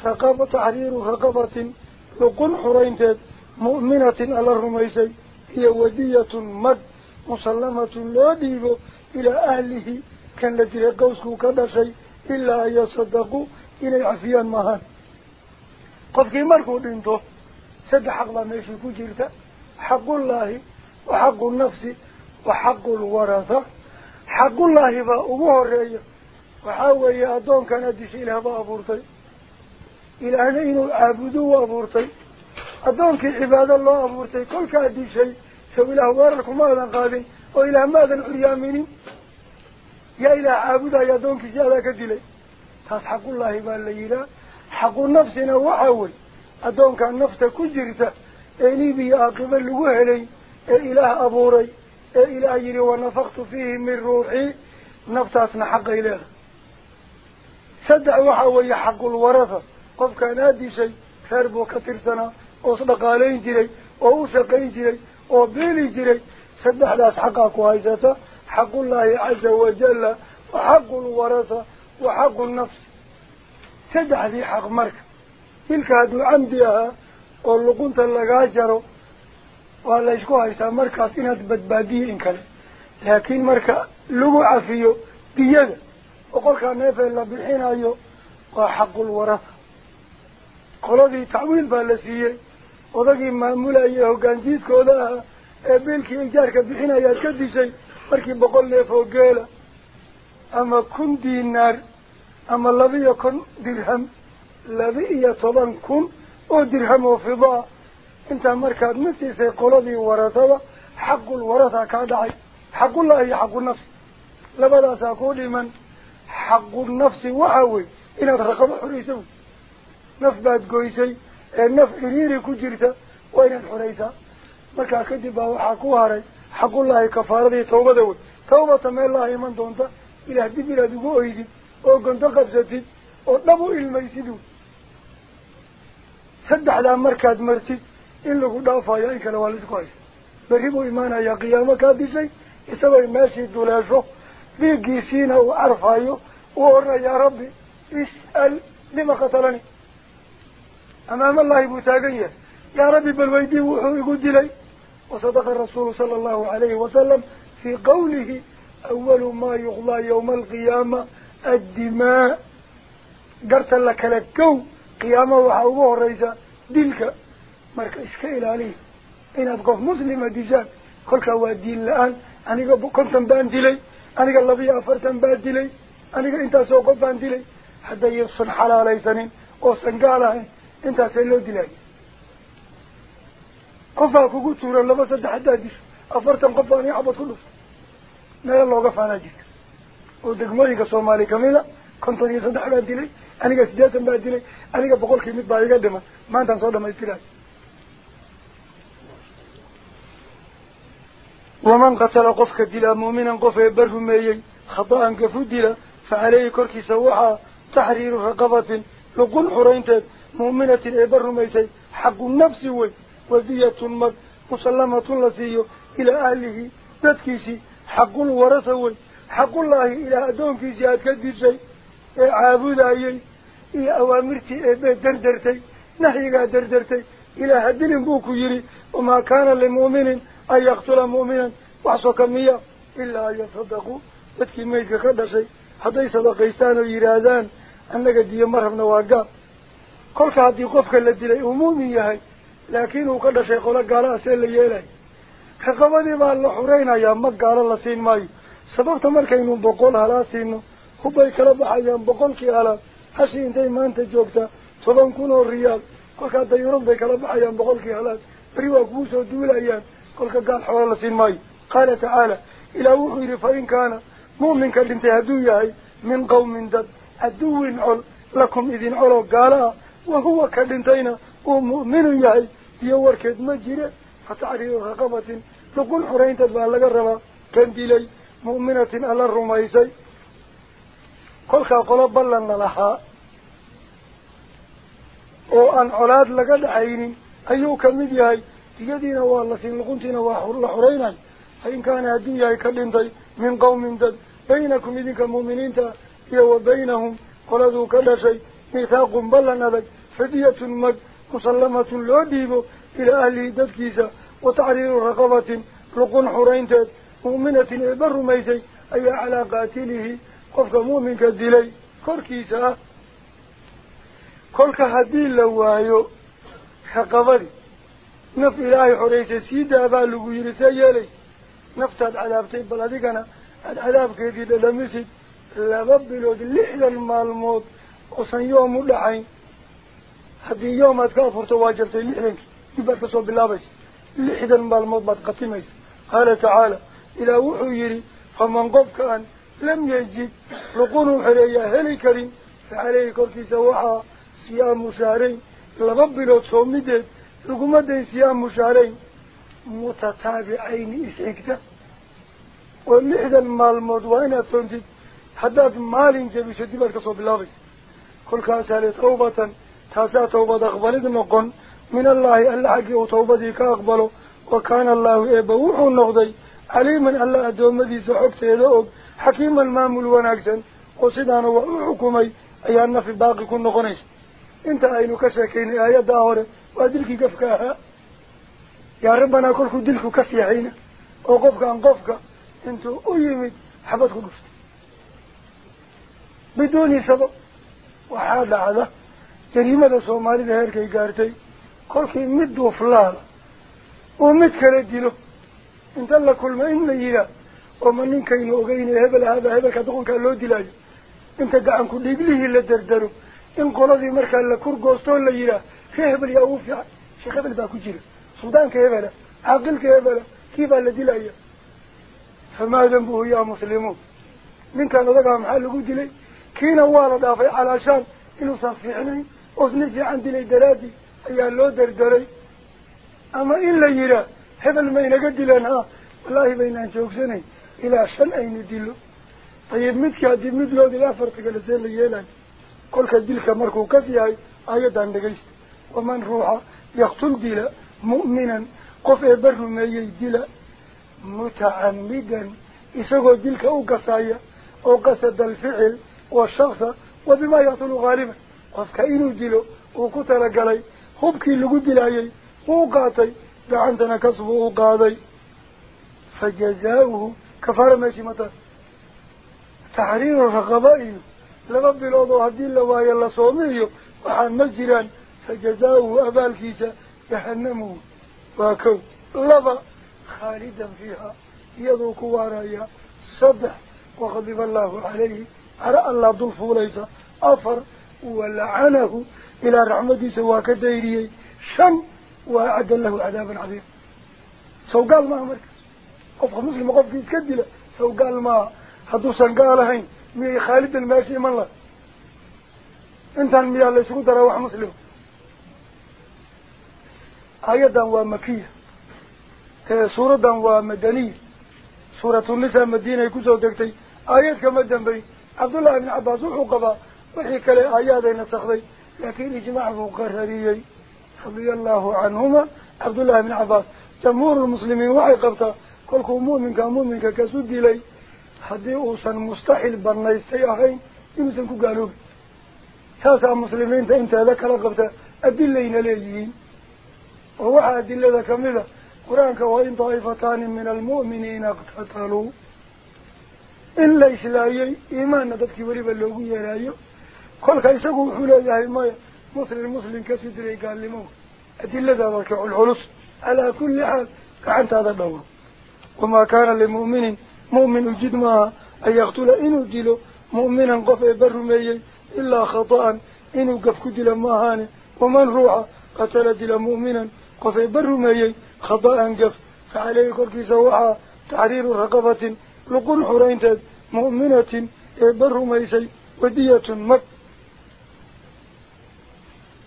raqaba taxriiru raqabatin luqun xuraynteed mu'minatin alla rumaysay iyo wadiyatun mag musallamatun loo dhiibo ilaa ahlihi kan la jiray qawskuu ka dhashay ilaa an yasadaquu inay cafiyaan maahaan qofkii markuu dhinto saddex xaq baa meeshii ku jirta xaqullaahi wa xaqu nafsi wa xaqu lwaratha حق الله با أبوه الرئي وحاوه يأدون كان أدسي لها با أبورتي إلى أنين أبدو أبورتي أدون كي عباد الله أبورتي كل كأدسي سو إلى أبارك ماذا قادم وإلى ماذا أريامين يا إلى يا يأدون كي لك كدلي تاس حق الله با الليلة حق النفس نفسنا وحاوه أدون كان نفسك كجرته إني بي أقبل وهلي إله أبوري إلى أجري ونفخت فيه من روحي نفتاسنا حق إليه. سدع وحاوي حق الورثة. قف كان هذا شيء خرب وكثير سنة أصدق علي جري وأوسق جري وبيلي جري. سدع لأس حقك وعزته. حق الله عز وجل وحق الورثة وحق النفس. سدع لي حق مرك تلك هذه عمدها قل قلت اللقاجره haystaa markaas inaad badbaadiyo in kale laakiin marka lagu cafiyo diyada boqolkaa neefee la bixinayo waa xaqul waratha qoladii tacwiil baa la siiyey odagii maamulayay hoggaanjiidkooda ahaa ee biilkii ijaarka bixinayaad ka dishay markii boqol neef oo geela ama kun diinaar ama laba-iyo kun dirham laba-iyo toban kun oo dirham oo fidaa waratha kaa dhacay xaqullahi iyo xaqu nafsi labadaasaa ku dhiman xaqu nafsi waxa wey inaad raqabo xoraysa wey naf baad goysay ee naf iriiri ku jirta waa inaad xoraysaa markaa kadib baa waxaa ku haray xaqullaahi kafaaradii tawbada wey tawbata meellaha iman doonta ilaah dib inaad ugu oydid oo gonto qabsatid oo dhab u ilmaysid saddexdaa markaad martid إن لغو دافا يأيك الواليس قايس بريبو إيمانا يا قيامك بيسي إسوى ماشي دولاشو. بيقي سينا وعرفايو وقرنا يا ربي اسأل لما قتلني. أمام الله بوتاقية يا ربي بالويدي وحو يقود لي. وصدق الرسول صلى الله عليه وسلم في قوله أول ما يغلى يوم القيامة الدماء. قرت لك لك قيامة وحوه الرئيسة دلك. Marka iska ilaaliya inaad qof muslima dishaan kolkaa waa diin la-aan aniga konton baan dilay aniga labiyo afartan baan dilay aniga intaasoo qof baan dilay haddaysan xalaalaysanin oosan gaal ahayn intaasee loo dilaayo qofaa kugu tuuran laba saddex haddaad disho afartan qof baan io xabad ku dhuftay meel looga faanaa jirta oo degmooyinka soomaali kamida konton iyo saddex baan dilay aniga siddeetan baan dilay aniga boqolkii mid baa iga dhiman maantaan soo dhamaystirayo ومن قتل قفك دلا مؤمنا قف يبره ميي خطأ قفو دلا فعليه كركي سوحا. تحرير رقبة لقل حرينت. مؤمنة يبره ميسي حق النفس وي. وذية مد مسلمة لسيه إلى أهله. تدكيسي حق الورث وي. حق الله إلى أدون في زيادة ديسي إيه عابود أيي إي أوامرتي إبه دردرتي. نحيقا دردرتي. إلى هدل بوكو يري. وما كان لمؤمن meydka ka dhashay hadday sadaqaystaan oo yidhaahdaan annaga diyo ma rabna waa gaal kolka haddii qofka la dilay uu mu'min yahay laakiin uu ka dhashay qolo gaala asee la yeelay raqabadii baa la xuraynayaa ma gaalo la siin maayo sababta markaynu boqol halaa siino hubbay kala baxayaan boqolkii halaad hashii intay maanta joogtaa toban kun oo riyaal kolkaa dayurad bay kala baxayaan boqolkii halaad beri waa kugu soo duulayaan قل كقال حول الله سين ماي. قال تعالى إلى وحير فإن كان مؤمن كالنتي هدو ياهي من قوم دد هدو عل لكم إذن علو قالا وهو كالنتينا ومؤمن ياهي يوار كد مجيري فتعريه غقبة لقل حرين تدبع لك الربا كان ديلي مؤمنة على الرميسي. قل كقلب لنا لحا أو ان أولاد لقد عيني ايو كمد ياهي تجدين والله سنقنتين وحرين حين كان الدنيا يكلم من قوم دد بينكم إذنك المؤمنين يو بينهم قل ذو كل شيء ميثاق بلنا ذك فدية مد مسلمة لعبيب إلى أهل دكيسة وتعرير رقبة رقون حرين تد مؤمنة عبر ميزي أي على قاتله قفك مؤمن كالدلي كركيسة كل كهدي لوايو حقبري cadaabtay bal adigana aada cadaabkeedii dhadhamisid laba bilood lixdan maalmood oosan yoom u dhaxayn haddii yoom aad ka afurto waa jabtay lixdankii dib baad kasoo bilaabaysa lixdan maalmood baad khatimaysa qaala tacaala ilaah wuxuu yidhi faman qofka aan lam yajid luqunuu xereeyaa heli karin fa caleyhi korkiisa waxaa siyaamu shahrayn laba bilood soomideed laguma dayn siyaamu shahrayn mutataabicayni isxigta oo lixdan maalmood waa inaad soontid haddaad maalin jebiso dib aad kasoo bilaabaysa kolkaasaa le tawbatan taasaa tawbad aqbalid noqon min allaahi alla xaggii uu tawbadii ka aqbalo wa kaana allaahu eeba wuxuu noqday caliiman alla addoommadiisa xogteeda og xakiiman maamul wanaagsan waa dilkii gafka ahaa yaa rabbanaa kolkuu dilku ka siixayna oo qofkaan qofka intuu u yimid xabad ku dhuftay biduuni sabab waxaa dhacda jariimada soomaalida heerkay gaartay kolkii mid duuflaala uu mid kala dilo inta la kulma in la yihaa oo ma ninkaynu ogeyne hebel ahaabaa hebelka doqonkaa loo dilaayo inta gacanku dhiiglihii la dardaro ree hebel yaa ugu fiican sheekh hebel baa ku jira suldaanka hebela caaqilka hebela kii baa la dilaya famaa danbuhu yaa muslimuun ninkan odagaa maxaa lagu dilay kiina waa la dhaafay calaashaan inuusan fiicnayn oosni fiican dilay daraadii ayaa loo dardaray ama in la yihaa hebel maynaga dilaan ha wallaahi baynaan joogsanayn ilaa shan aynu dilo ayib midkii haddii mid loo dila afarta kale see la yeelayo كلك دلك مركو كفيهي آيادان دقيست ومن روح يقتل دلا مؤمنا قفه ما دلا متعمدا إسهو دلك أو قصايا أو قصد الفعل والشخص وبما يقتل غالبا قفك إنو دلو وكتل قلي خبكي لقو دلايي وقاتي لعندنا كسب وقاتي فجزاؤه كفار ماشي مطر تحرير الرقبائي لقد الأوضاء هذه اللواية الله صوميه وحن مجرا فجزاؤه أبال كيسا يحنمه فاكو لبا خالدا فيها يدو كوارايا. صدح وغضب الله عليه. على الله ضلف ليس. أفر ولعنه إلى رحمة سواك ديري. شم وأعد له عذابا عظيم. سو قال ما أمرك. أفغى مسلم أقف في سو قال ما. حدوسا قال هين. مي خالد الماشي من الله. انت المياه اللي الله شكو واحد مسلم. أيضا ومكية. سورة ومدنية. سورة النساء مدينة يكوزو دكتي ايات كمدن بي عبد الله بن عباس وحقبا وحيك لأيات آية نسخدي لكن اجمع مقرري رضي الله عنهما. عبد الله بن عباس. جمهور المسلمين وحي قبطة. كلكم مؤمنك مؤمنك كسودي لي. Mustaxil banaystay ahayn inuusan ku gaaloobin saasaa muslimiinta inteeda kala qabta adilayna leeyihiin oo waxaa adilada kamid a qur-aanka waa in daa'ifataani min almu'miniina iqtataluu in la islaayay iimaanna dadkii weliba loogu yeeraayo kolka isagu wuxuu leeyahay maya muslim muslim kasu dilay gaalnimo adilada marka culculus calaa kulli xaal gacantaada dhowro wamaa kaana limu'minin مؤمن جد ما أي يقتل إنه دلو مؤمنا قف برمي إلا خطأ إنه قفك ما ماهان ومن روح قتل دل مؤمنا قف برمي خطأ قف. فعليه كركي سوعة تعرير رقبة لقل حرينت مؤمنة برمي سي ودية مك.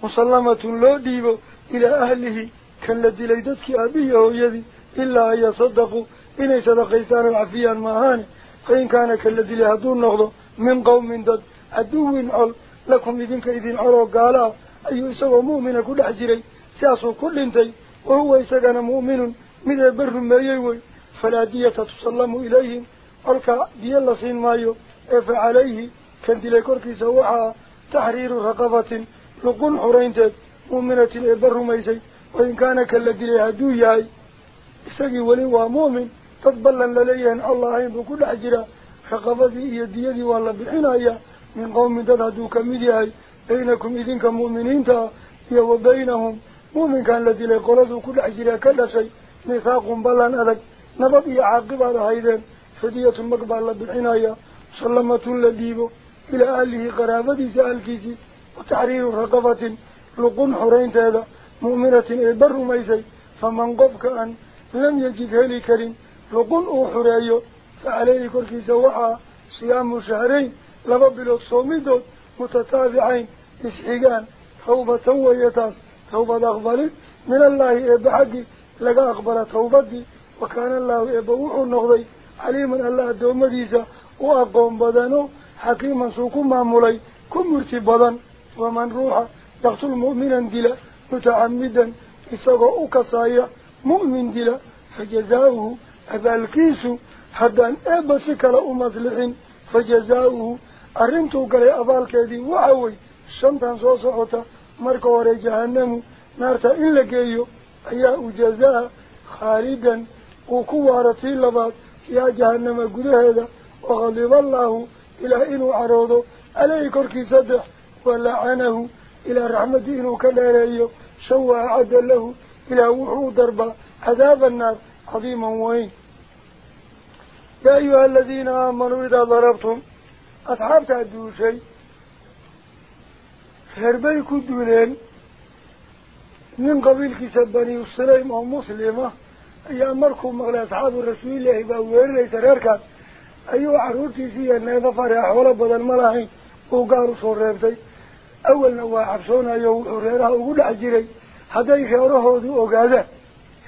مسلمة لو ديبو إلى أهله كان لدي ليدتك أبيه ويدي إلا أن يصدقوا. إني صدقيسان العفيا المهان فإن كان كالذي لهدون نغضو من قوم من دد. أدو عل. لكم إذنك إذن عروا قالا. أي إسوا مؤمن كل حجري. سياسوا كل انتي. وهو إسغان مؤمن من البر مريوي. فلا دية تسلم إليهم ألقى دي الله سين مايو. إف عليه. كانت لكورك سوحا. تحرير رقبة. لقن حرين تد مؤمنة البر ما ميسي. وإن كان كالذي لهدو ياي إسغي ولي ومؤمن. تضبلا لليهن الله عين كل عجرة فقفضي يدي يدي والله بحناية من قوم تدهدو كميدي بينكم إذن كمؤمنين يا وبينهم مؤمن كان الذي لقلدوا كل عجرة كل شيء نفاق بلا نذك نبضي عاقب هذا هيدا فدية مقبالة بحناية سلمة الذي إلى أهله قرابة سأل كيسي وتحرير رقبة لقن حرين تاذا مؤمنة إبر ميسي فمن قبك أن لم يجد هلي كريم لقل أخرىيو فعليه كركي زوحا صيام شهرين لببل الصوميد متتابعين إسحيقان توبة ويتاس توبة أقبل من الله إبعادي لقى أقبل توبتي وكان الله إبوح النغضي حليما الله دوم ديسا وأقوم بدنو حكيما سوكما مولي كم ارتبادا ومن روح يقتل مؤمنا دلا متعمدا إساقا أكسايا مؤمن دلا فجزاؤه أبالكيس حتى أن أبسك لأمصلحين فجزاؤه أرمتو قري أبالكيدي وعوي شمتا سوصحوتا مركو ري جهنم نارتا إلا كيو أياه جزاء خاردا وكو عرطي لبات يا جهنم قد هذا وغلب الله إلى إنو عروضه عليه كركي صدح ولعنه إلى رحمة إنو كالاريو شوى عدله إلى وحو ضربه عذاب النار ayuha aladiina aamanuu idaa darabtum asxaabtaa duushay reer bay ku duuleen nin qabiilkiisa bani sulaym oo muslima ayaa markuu maqlay asxaabu rasuulilaahi baa weerinaysa reerkaas ayuu carruurtiisii iyo neefo fareex xoolo badan ma lahayn uu gaar usoo reebtay awalna waa cabsoonayo wuxuu reeraha ugu dhex jiray hadday reerahoodu ogaadaan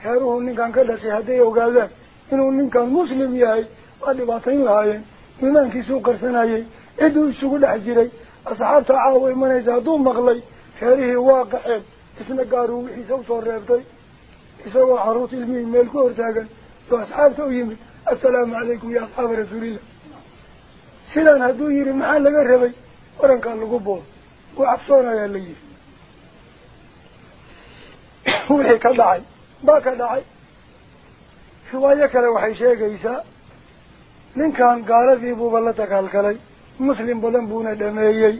reeruhu ninkan ka dhashay hadday ogaadaan inuu ninkan muslim yahay waa dhibaatayn lahaayeen iimaankiisuu qarsanayay cidduu isugu dhex jiray asxaabta caawa imanaysa hadduu maqlay reerihii waa qaxeen isna gaaruu wixiisa usoo reebtay isagoo carruurta ilmihii meel ku hortaagan oo asxaabta u yimid assalaamu calaykum ya asxaaba rasuulillah sidaan hadduu yidhi maxaa laga rabay warankaa lagu boor wuu cabsoonayaa la yidhi wixii ka dhacay ka dhacay riwaayo kale waxay sheegaysaa ninkan gaaladii buuba la dagaalgalay muslim badan buuna dhameeyey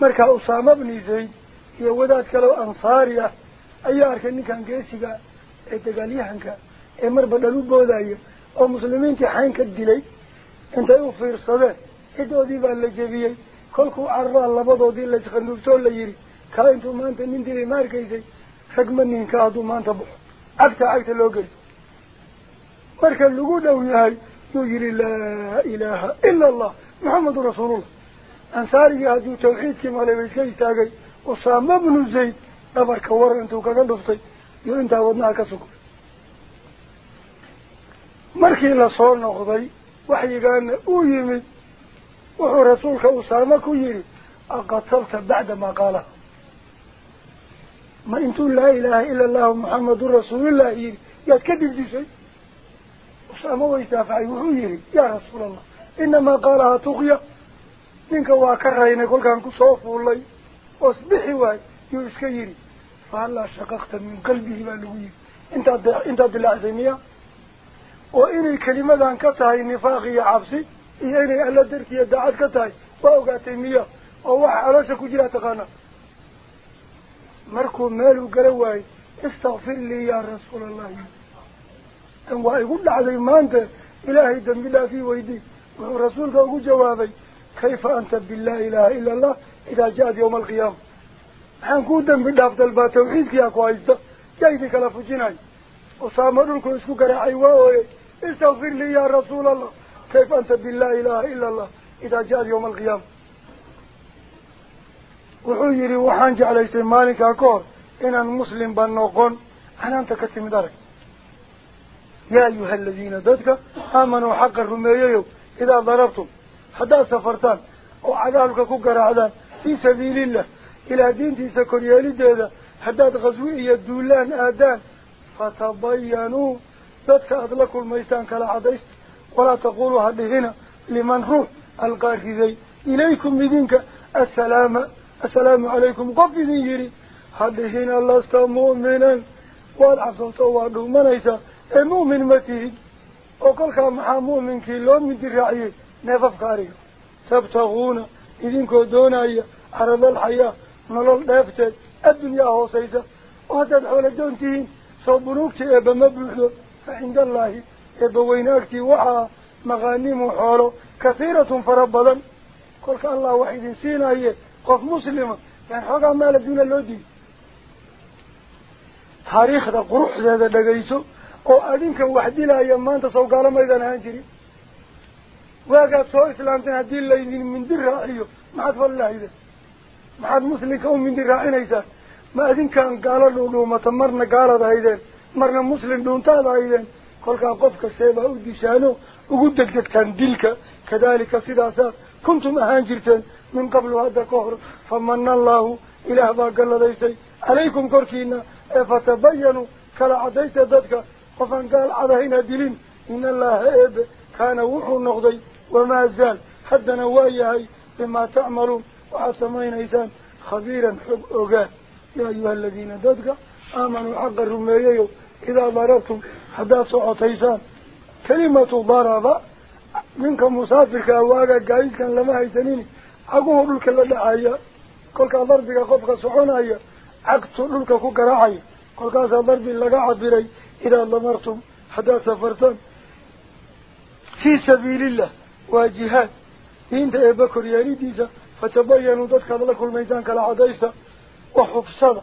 markaa usaama bni zayd iyo wadaad kaleo ansaari ah ayaa arkay ninkan geesiga ee dagaalyahanka ee marba dhal u boodaya oo muslimiintii xayn ka dilay intay u fiirsadeen cidoodii baa la jebiyey kolkuu cararaa labadoodii laisqanuubtoo la yidhi kaa intuu maanta nin dilay ma arkaysay ragma ninka hadduu maanta baxo marka lagu dhow yahay yuu yihi laa ilaaha ila allah maxamedun rasuulullah ansaarigii hadduu tawxiidkii malay ba iska istaagay usaama bnu zayd dhabarka waran intuu kaga dhuftay iyo intaa wadnaha ka sugay markii lasoo noqday waxyigaana uu yimid wuxuu rasuulka usaama ku yidhi aqatalta bacda maa qaalaha ما انتو لا إله إلا الله محمد رسول الله. يا يتكذب دي شيء وسامه ويتافع يقول يا رسول الله إنما قالها تغيى منك واكرهين يقول كان صوف والله. اصبحي واي يسكيري فهلا شققت من قلبه ما لوي. انت انت عبد العزيميه وان الكلمة ذا انكت هاي النفاق يا عبسي. هي اللي ألا درك يا دعاتك هاي واوقعت النيه أو واحد علاش كجيرا تقانا yaa rasuul allahi tan waa igu dhacday maanta ilaahay dambi dhaafii weydii wuxuu rasuulka ugu jawaabay kayfa anta bilaa ilaaha ila allah idaa ja-ad yawma alqiyaama maxaan kuu dambi dhaaf dalbaa tawxiidkiyaa ku haysta yaa idin kala fujinay usaamo dhulku isku garaacay waa ooyey istakfir lii yaa rasuula allah kayfa anta bilaa ilaaha ila allah idaa ja-ad yawma alqiyaama وحجري وحنج على استمالك أكور. إن المسلم بنوقن أنا أنت كتم دارك يا أيها الذين ددك آمنوا حق الرميييو إذا ضربتم. حدا سفرتان. وعذابك كقر عذاب. في سبيل الله. إلى دين تيسكر يالد هذا حداد غزوئي الدولان آدان. فتبينوا. ذاتك أدلكوا الميسان كلا عديست ولا تقولوا هذه هنا لمن هو القاركزي إليكم بدينك السلام. Ha dhihina lasta mu'minan waad cabsanto waad dhuumanaysaa ee mu'min ma tihid oo kolkaa maxaa mu'minkii loo midi raaciyey neefafka ariga tabtaguuna idinkoo doonaya caradal xayaa nolol dheefteed addunyaa hoosaysa oo haddaad xoolo doon tihiin soo bunuugtii eebba ma buuxdo fa cinda allaahi eebba weyne agtii waxaa maqaanimu xoolo kathiiratun fara badan kolka allah wax idin siinaye qof muslima yaan xoogaa maal adduuna loo diiday taariikhda quruxdeeda dhagayso oo adinkan wax dilaya maanta saw gaalamaydan ahaan jirin waagaad soo islaamteen haddii laydin mindi raaciyo maxaad fal lahaydeen maxaad muslimka u mindi raacinaysaan ma adinkaan gaalo dhuudhuumata marna gaalaad haydeen marna muslim dhuuntaad haydeen kolkaa qof kasteebaa u dishaano ugu degdegtaan dilka kadalika sidaasaad kuntum ahaan jirteen من قبل هذا كهر فمن الله إله باقل ليسي عليكم كركينا. فتبينوا كلا عديت ذاتك. وفان قال عدهين دلين. إن الله إب كان وحو النغضي وما زال. حد نوايهي بما تعملوا وعثمين إيسان خبيرا حب أغان يا أيها الذين ذاتك آمنوا حق الرميي إذا ضربتم حداث عطيسان. كلمة ضربة منكم مسافر كواقا قائل كان لما هيسنيني. أقوه ذلك اللعاية كلك ضربك خفك سعون أي أكتو ذلك كقرعي كلك ضرب لك عبري إذا لمرتم حتى سفرتم في سبيل الله واجهات. إنت يا بكر يا ديزا فتبينوا ذلك لك الميزان كالعديسة. وحفصد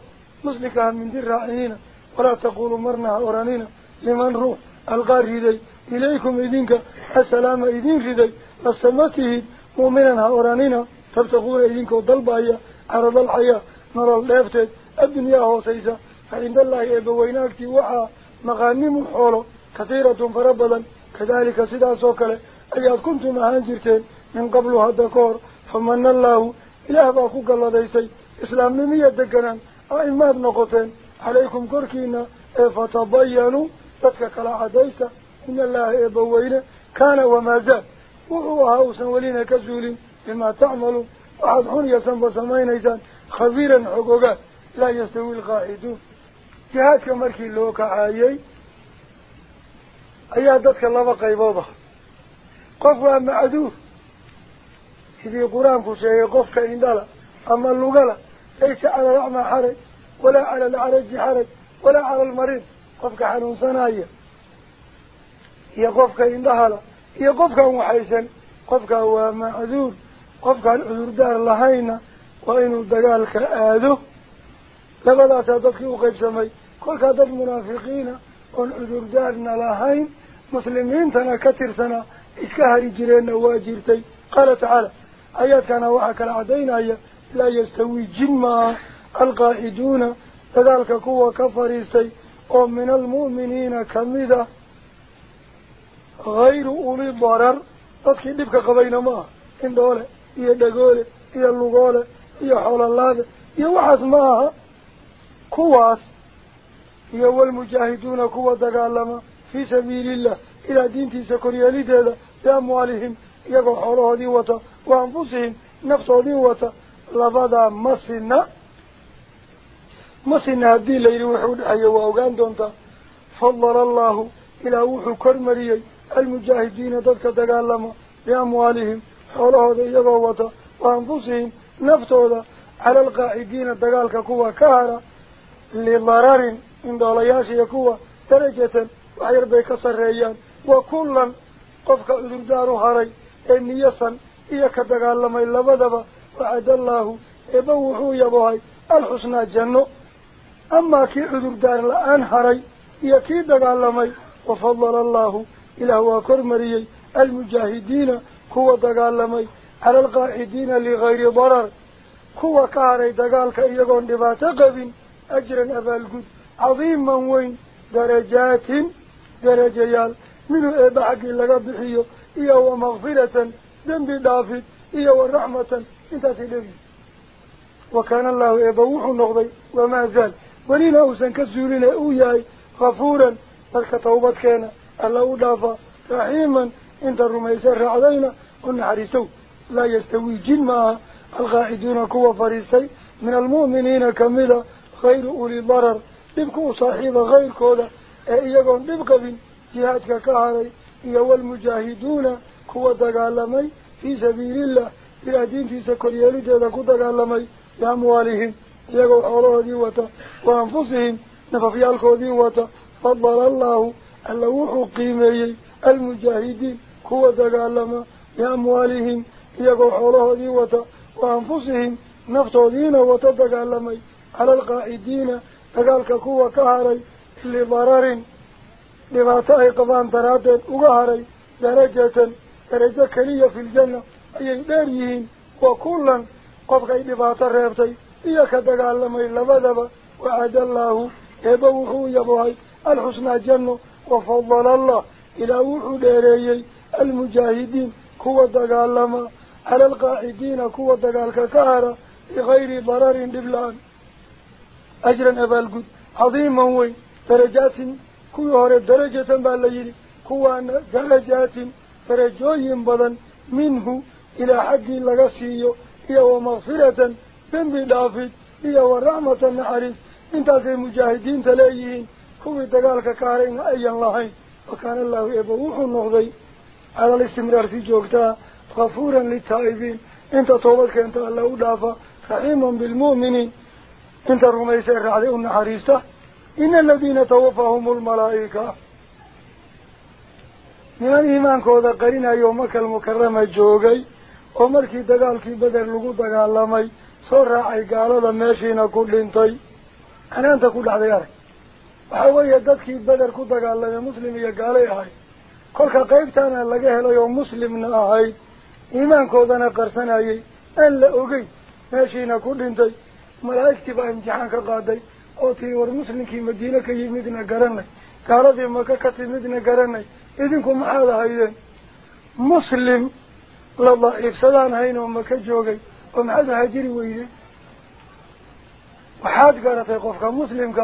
نسلكها من دير رائعين ولا تقولوا مرنا أورانينا لمن روح ألغار هذي إليكم إذنك. السلام إذن هذي لسمته مؤمنا أورانين. فابتقول إذنك وضلب أيا عرض الحياة نرى اللافتة الدنيا هو وصيصة فعند الله يبويناك وحا مغانم حوله كثيرة فربلا. كذلك سيدا سوكلا أياد كنتم هانجرتين من قبل هذا كور. فمن الله إله باقوك الله ديسي إسلام نمية دقنا أئما ابنقتين عليكم كركينا فتبينوا. تتك كلا حديثة إن الله يبوينا. كان وما زال. وهو هاوسا ولينا كزولين. Xun iyo sanba samaynaysaan khabiiran xog ogaad laa yastawi alqaaciduun jihaadka markii loo kacaayey ayaa dadka laba qaybood ah qof waa macduur sidii qur-aanku sheegay qofka indhala ama lugala laysa cala alacmaa xaraj walaa cala alcaraji xaraj walaa cala almariid qofka xanuunsanaya iyo qofka indhahala iyo qofkaan waxaysan qofkaa waa macduur قف قال عذر دار لهينا وإنه دقال كآذو لبدا تدقيه قيب سمي كل كذب منافقين وإن عذر دارنا لهين مسلمين ثنا كتر تنا إسكهر جرين واجرتي قال تعالى آيات كان وحك العدين آية لا يستوي جمع القائدون تدالك كوة كفريستي من المؤمنين كمدة غير أولي الضرر تدخل لبك قبين ما إن دوله iyo dhagoole iyo lugoole iyo xoololaade iyo waxaas ma aha kuwaas iyo walmujaahiduuna kuwa dagaalama fii sabiilillah ilaa diintiisa koryeelideeda biamwaalihim iyagoo xoolahoodii wata wa anfusihim naftoodii wata labadaa ma sina ma sina haddii la yidhi wuxuu dhexeeya waa ogaan doontaa fadala allahu ilaah wuxuu kormariyey almujaahidiina dadka dagaalama biamwaalihim خلوه ذي يضوته وأنفسهم نفتوه على القاعدين الدقال كقوة كهرة للمرار عند الله ياشي كقوة درجة وعير بكسر ريان وكلا قفك أذن دار هاري إن يسا إياك الدقال لما إلا بدبا وعد الله إبوحو يبوهي الحسنى الجنة أما كي أذن دار لأن هاري إياكي الدقال لما وفضل الله إلى هو كرمري المجاهدين كوا دقالمي على القاعدين لغير ضرر. كوا كاري دقالك إيقون دباتقب أجرا أبا القد عظيم من وين؟ درجات درجيال منو إباحك لغا بحيو؟ إيهو ومغفرة دم بدافد إيهو ورحمة إنت تدري. وكان الله إباوح النغضي وما زال. ولينا أوسن كالزولين أوياي غفورا. فالك توبت كان الله دافا رحيما. إنت الرميسر علينا u naxariisow laa yastawii jin maaha alqaaciduuna kuwa fadhiistay min almu'miniina kamida hayru uli darar dhibka u saaxiiba kayrkooda ee iyagoon dhib qabin jihaadka ka haray iyo walmujaahiduuna kuwa dagaalamay fii sabiilillah ilaah diintiisa koryeelideeda ku dagaalamay biamwaalihim iyagoo xoolahoodii wata wa anfusihim nafafyaalkoodii wata fadala allahu alla wuxuu بأموالهم يقول حوله ديوة وأنفسهم نفتوذين وتدقالمي على القائدين تقال كقوة كهري لضرر لغاتاء قضان تراد وقهري. درجة درجة كلية في الجنة. أي داريهم وكلا قد قيد بغاتا ريبتي إياك تقالمي لبذب. وعد الله يبوحو يبوحي الحسنى جنة وفضل الله. إلى وحو داريي المجاهدين. كوا لما على القاعدين كوا دجال ككهرة لغير ضرر لبلان أجرا أبلغت عظيما وي درجات كوا درجة بالليل. كوا درجات فرجوي بدن. منه إلى حق لغسيه إيا ومغفرة بن بلافت إيا ورامة نحرس. انت زي مجاهدين تلايين كوي دقالك كارين أي الله وكان الله يبوح النهضي alistimraar si joogtaa kafuuran litaa'ibiin inta toobad keenta alla u dhaafa raxiiman bilmu'miniin انت الرميسي الرعدي النحريسة إن الذين توفاهم الملائكة من الإيمان كودا قرينا يومك المكرمة جوغي ومركي دقالكي بدر لغو دقالامي صور راعي قالوا ماشينا كل انتي أنا أنت كل هذا يارك وحاوية دادكي بدر كو دقالامي مسلم يقالي هاي كلك قيبتانا لقاه ليوم مسلمنا هاي إيمان كودنا قرسنا هاي ألا أغي ماشينا كل malaa'igtii baa imtixaan ka qaaday oo tii war muslimkii madiine ka yimidna garanay gaaladii maka ka timidna garanay idinku maxaad ahaydeen? مسلم لضعيف سلان هين ومكا جوغي ومحد هاجري ويلي وحاد قالت يقفك مسلمك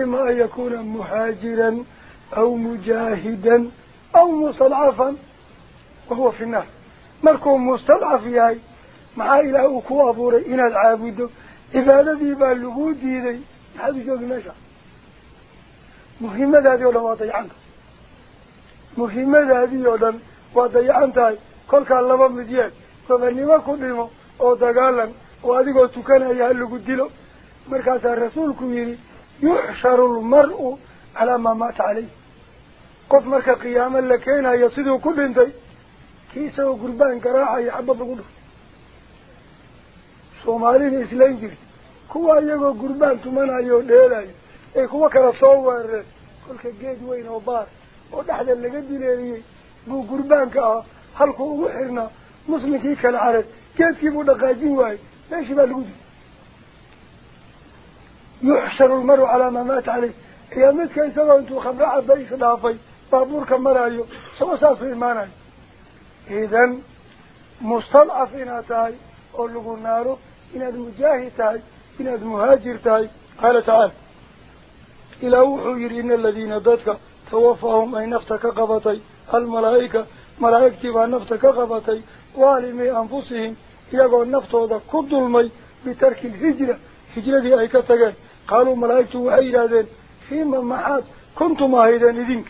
إما أن يكون مهاجرا أو مجاهدا أو مستضعفا وهو في النار. مركم مستضعف ياي مع إله كو أبوري إن العابد عبادتي باللغود دي هذا جوغ نشأ. مهمة هذه ولا وضيعنك مهمة هذه ولا وضيعنتها كل كان لما مديان فمنما كلمه dagaalan oo adigoo tukanaya halagu dilo markaasaa rasuulku yidhi yuxsharu lmar-u calaa maa maata caleyh dhintay kii isagoo gurbaan garaacaya xabad lagu dhufto soomaalina islayn jirta kuwa iyagoo gurbaan tumanayo oo dheelayo ay kuwa kala soo weerareen kolka geed weyn oo baar oo dhexda laga dileeliyey buu gurbaanka ah halkuu ugu xirnaa muslimkii kala carad geedkii buu dhaqaajin waayey meeshii baa lagu dilay yuxsharu lmaru calaa maa maata caleyh ayaa midka isagoo intuu khamro cabay isdhaafay بابورك مرايو سوى ساس في المانا إذن مستلعفين تاي أولوغ النار إناد مجاهي تاي إناد مهاجر تاي. قال تعال إلا أوحو يرين الذين ضدك توفاهم أي نفتك قبطي. الملائكة ملائكة نفتك قبطي. وعلمي أنفسهم يقول نفتك كد المي بترك الهجرة. هجرة أي كتك قالوا ملائكة وعيرا ذلك فيما معاد كنتما هيدا لذنك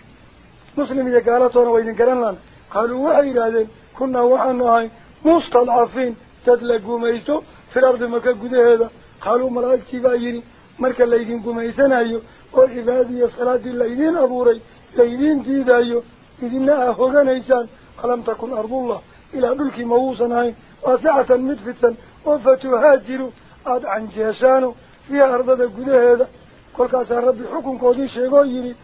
مسلم إذا قالتنا وإذا قرن لنا قالوا وحي لذين كنا وحنا وحن مستلعفين تدلقوا ميسو في الأرض مكة قده هذا. قالوا ملايك تبايني مركا ليدين قميسان أيو والعباد والعبادية صلاة الليدين أبوري ليدين جيد أيو. إذن أهوغا نيسان قلم تكن أرض الله. إلى ذلك موسان أي واسعة مدفتا وفتهاجروا عن جيسانوا في أرض قده هذا. كل كاسا ربي حكم قودي شيغو يري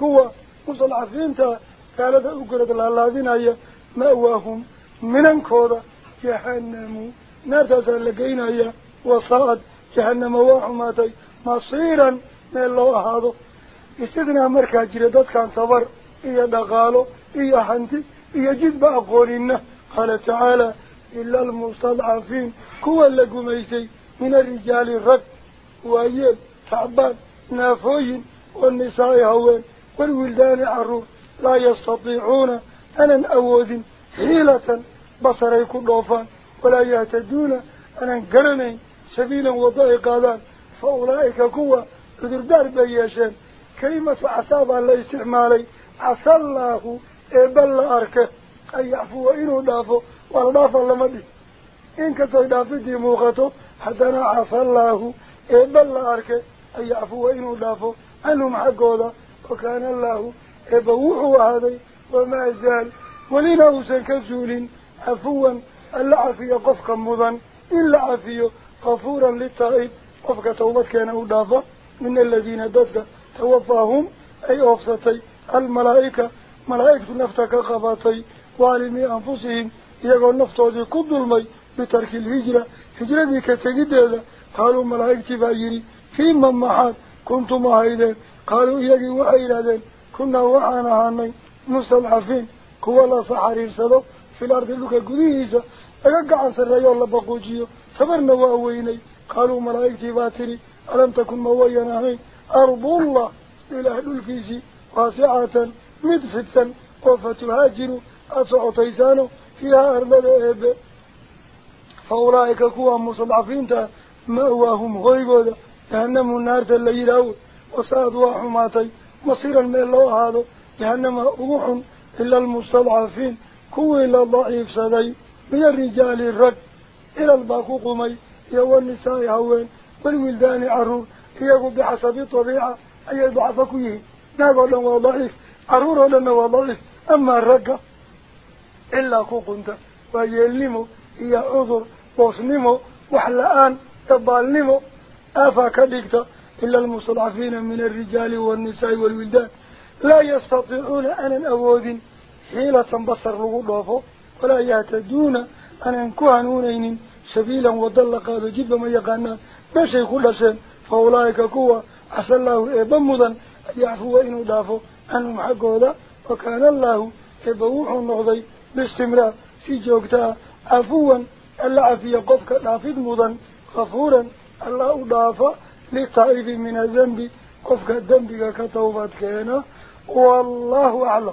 قوة مصل عفينتا قالت أقرد لالذين أي مأواهم من انكوضة جهنم. نارتا سألقين أي وصاد جهنم وحماتي مصيرا من الله هذا. استدنا مركا جردات كان صبر إيا دغالو إيا حنتي إيا جذب أقولنا قال تعالى إلا المستضعفين كوا لقميسي من الرجال الرق وأيال تعبان نافوين والنساء هوين. والولدان عرور لا يستطيعون أن أودين حيلة بصري كلوفان ولا يهتدون أن قرنين سبيلا وضائق هذا فأولئك كوا عذردار بياشان كلمة عصاب الله استعمالي. عصى الله إبال أركه. أن يعفو إنه دافو. والدافو لمدي إن كتو دافو دي موقته. حتى عصى الله إبال أركه. أن يعفو إنه دافو. عنهم حقودا. وكان الله إبوحوا هذا وما زال ولنا وسنكزول عفوا ألا عفي قفك مضا إلا عفي غفورا للطائب قفك توبت كان أضافة من الذين ددك توفاهم أي أفسطي الملائكة ملائكة نفتك قباطي وعلمي أنفسهم يقول نفتوذي كد المي بترك الهجرة. هجرة هذا قالوا ملائكة بايري في ممحات. كنتم هايدين قالوا يجي وحيلادين كنا وحانا هاني مستضعفين كوا لا صحرير سدو في الأرض لك قديسة أقع عن سرية الله بقوجيو. تبرنا وأويني. قالوا ملائكتي باتري. ألم تكن موينا هين أرض الله. إلى الكيسي. واسعة مدفتا. وفتهاجر أسع تيسانو فيها أرض الإيب فأولئك كوا مستضعفين مأواهم غيبودا. جهنم النار الليلاو وصاد وحماتي مصير الميلو هذا. جهنم أغوح إلا المستضعفين. كو إلا ضعيف سدي. من الرجال الرد. إلى الباقو قمي. يو النساء هوين والولدان عرور. يقول بحسب طبيعة. أي ضعفكيه نقول لهم ضعيف. عرور لنا ضعيف. أما الرقة. إلا كو قنت ويلمو. هي عذر. وصنمو وحلقان تبالنمو آفا كدكتا إلا المستضعفين من الرجال والنساء والولدان لا يستطيعون أن أود حيلة بصر رغضافه ولا يهتدون أن انكوهنونين سبيلا وضل قادوا جبا ما يقانا بشي كل شيء فأولئك كوا عسى الله إبمضا يعفو إنه دافو عنهم حقه ذا وكان الله إبوح النغضي باستمرار سي جوكتا عفوا ألا عفية قفك نافذ مضا غفورا ألا أضافة للتعيذ من الذنب. قفك الذنب كتوبة كينا. والله أعلم.